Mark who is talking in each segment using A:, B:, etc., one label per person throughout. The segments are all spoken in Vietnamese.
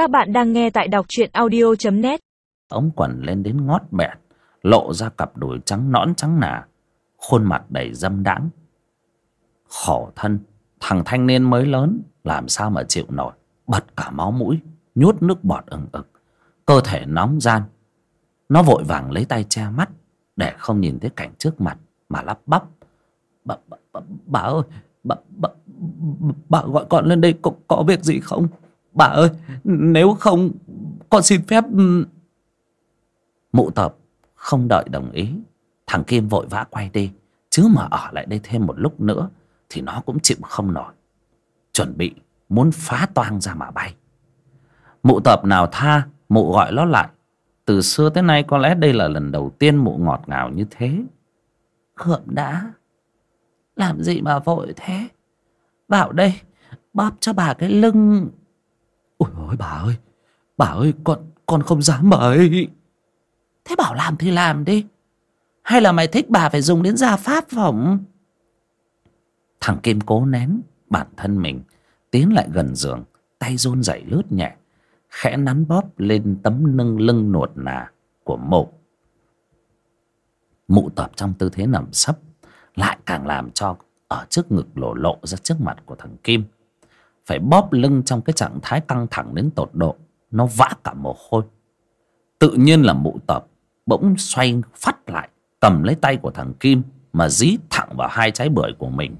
A: Các bạn đang nghe tại đọc truyện audio.net
B: ống quần lên đến ngót bẹt lộ ra cặp đùi trắng nõn trắng nà khuôn mặt đầy dâm đãng. Khổ thân thằng thanh niên mới lớn làm sao mà chịu nổi bật cả máu mũi nhút nước bọt ừng ực. Cơ thể nóng gian nó vội vàng lấy tay che mắt để không nhìn thấy cảnh trước mặt mà lắp bắp. Bà, bà, bà, bà ơi bà, bà, bà gọi con lên đây có, có việc gì không? Bà ơi, nếu không, con xin phép ừ. mụ tập không đợi đồng ý. Thằng kim vội vã quay đi. Chứ mà ở lại đây thêm một lúc nữa, thì nó cũng chịu không nổi. Chuẩn bị muốn phá toang ra mà bay. Mụ tập nào tha, mụ gọi nó lại. Từ xưa tới nay có lẽ đây là lần đầu tiên mụ ngọt ngào như thế. Khượm đã. Làm gì mà vội thế? Vào đây, bóp cho bà cái lưng ôi ôi bà ơi bà ơi con con không dám bà ơi thế bảo làm thì làm đi. Hay là mày thích bà phải dùng đến gia pháp phỏng? Thằng kim cố nén bản thân mình tiến lại gần giường tay run rẩy lướt nhẹ khẽ nắn bóp lên tấm nâng lưng nuột nà của mụ. Mụ tập trong tư thế nằm sấp lại càng làm cho ở trước ngực lộ lộ ra trước mặt của thằng kim phải bóp lưng trong cái trạng thái căng thẳng đến tột độ. Nó vã cả mồ hôi. Tự nhiên là mụ tập bỗng xoay phát lại, cầm lấy tay của thằng kim mà dí thẳng vào hai trái bưởi của mình.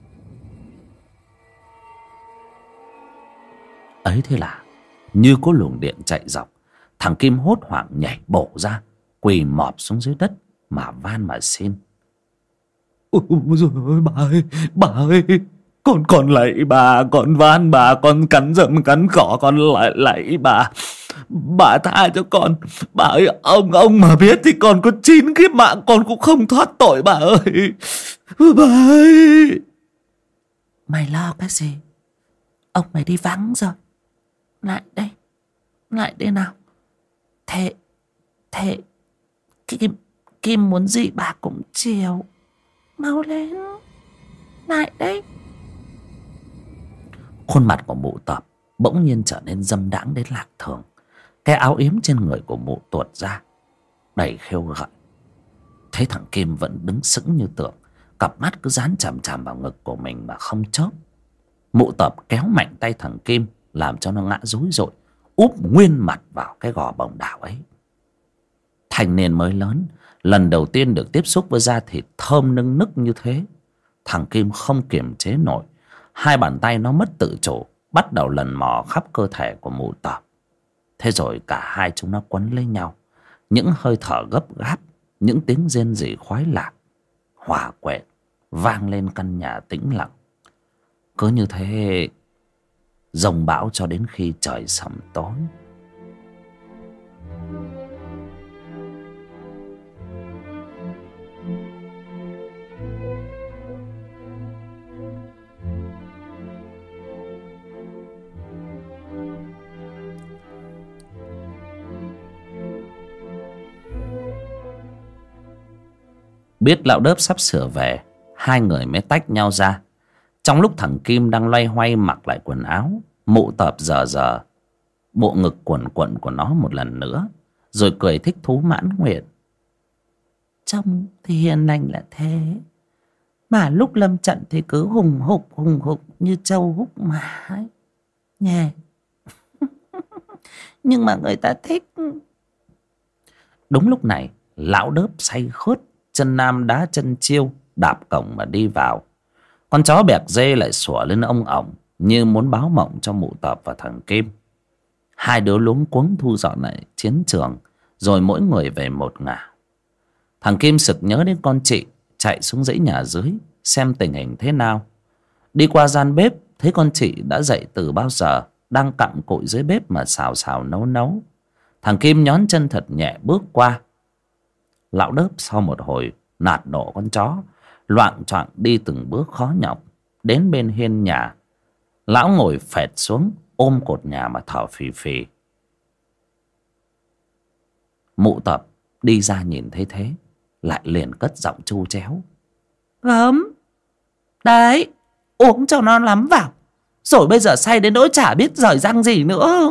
B: Ấy thế là, như có luồng điện chạy dọc, thằng kim hốt hoảng nhảy bổ ra, quỳ mọp xuống dưới đất mà van mà xin. Ôi ôi, bà ơi bà ơi con còn lạy bà, con van bà, con cắn rậm, cắn cỏ, con lại lạy bà. Bà tha cho con. Bà ơi, ông ông mà biết thì con có chín cái mạng, con cũng không thoát tội bà ơi. Bà ơi.
C: Mày lo cái gì? Ông mày đi vắng rồi. Lại đây. Lại đây nào. Thế Thế Kim Kim muốn gì bà cũng chiều. Mau lên Lại đây
B: khuôn mặt của mụ tập bỗng nhiên trở nên dâm đãng đến lạc thường. Cái áo yếm trên người của mụ tuột ra, đầy khêu gợi. Thấy thằng kim vẫn đứng sững như tượng, cặp mắt cứ dán chằm chằm vào ngực của mình mà không chớp. Mụ tập kéo mạnh tay thằng kim, làm cho nó ngã rúi rội úp nguyên mặt vào cái gò bồng đảo ấy. Thanh niên mới lớn, lần đầu tiên được tiếp xúc với da thịt thơm nâng nức như thế. Thằng kim không kiềm chế nổi hai bàn tay nó mất tự chủ, bắt đầu lần mò khắp cơ thể của mụ tập thế rồi cả hai chúng nó quấn lấy nhau. Những hơi thở gấp gáp, những tiếng rên rỉ khoái lạc, hòa quẹt vang lên căn nhà tĩnh lặng. Cứ như thế rồng bão cho đến khi trời sầm tối. Biết lão đớp sắp sửa về, hai người mới tách nhau ra. Trong lúc thằng kim đang loay hoay mặc lại quần áo, mụ tập giờ giờ bộ ngực quần quận của nó một lần nữa, rồi cười thích thú mãn nguyện.
C: Trông thì hiền lành là thế, Mà lúc lâm trận thì cứ hùng hục hùng hục như trâu húc mà. Nhè. Nhưng mà người ta thích.
B: Đúng lúc này, lão đớp say khướt chân nam đá chân chiêu, đạp cổng mà đi vào. Con chó bẹt dê lại sủa lên ông ổng, như muốn báo mộng cho mụ tập và thằng kim. Hai đứa luống cuống thu dọn lại chiến trường, rồi mỗi người về một ngả. Thằng kim sực nhớ đến con chị, chạy xuống dãy nhà dưới, xem tình hình thế nào. Đi qua gian bếp, thấy con chị đã dậy từ bao giờ, đang cặm cụi dưới bếp mà xào xào nấu nấu. Thằng kim nhón chân thật nhẹ bước qua lão đớp sau một hồi nạt nổ con chó loạng choạng đi từng bước khó nhọc đến bên hiên nhà. Lão ngồi phẹt xuống ôm cột nhà mà thở phì phì. Mụ tập đi ra nhìn thấy thế lại liền cất giọng chu chéo.
C: Gấm Đấy Uống cho nó lắm vào. Rồi bây giờ say đến nỗi chả biết rời răng gì nữa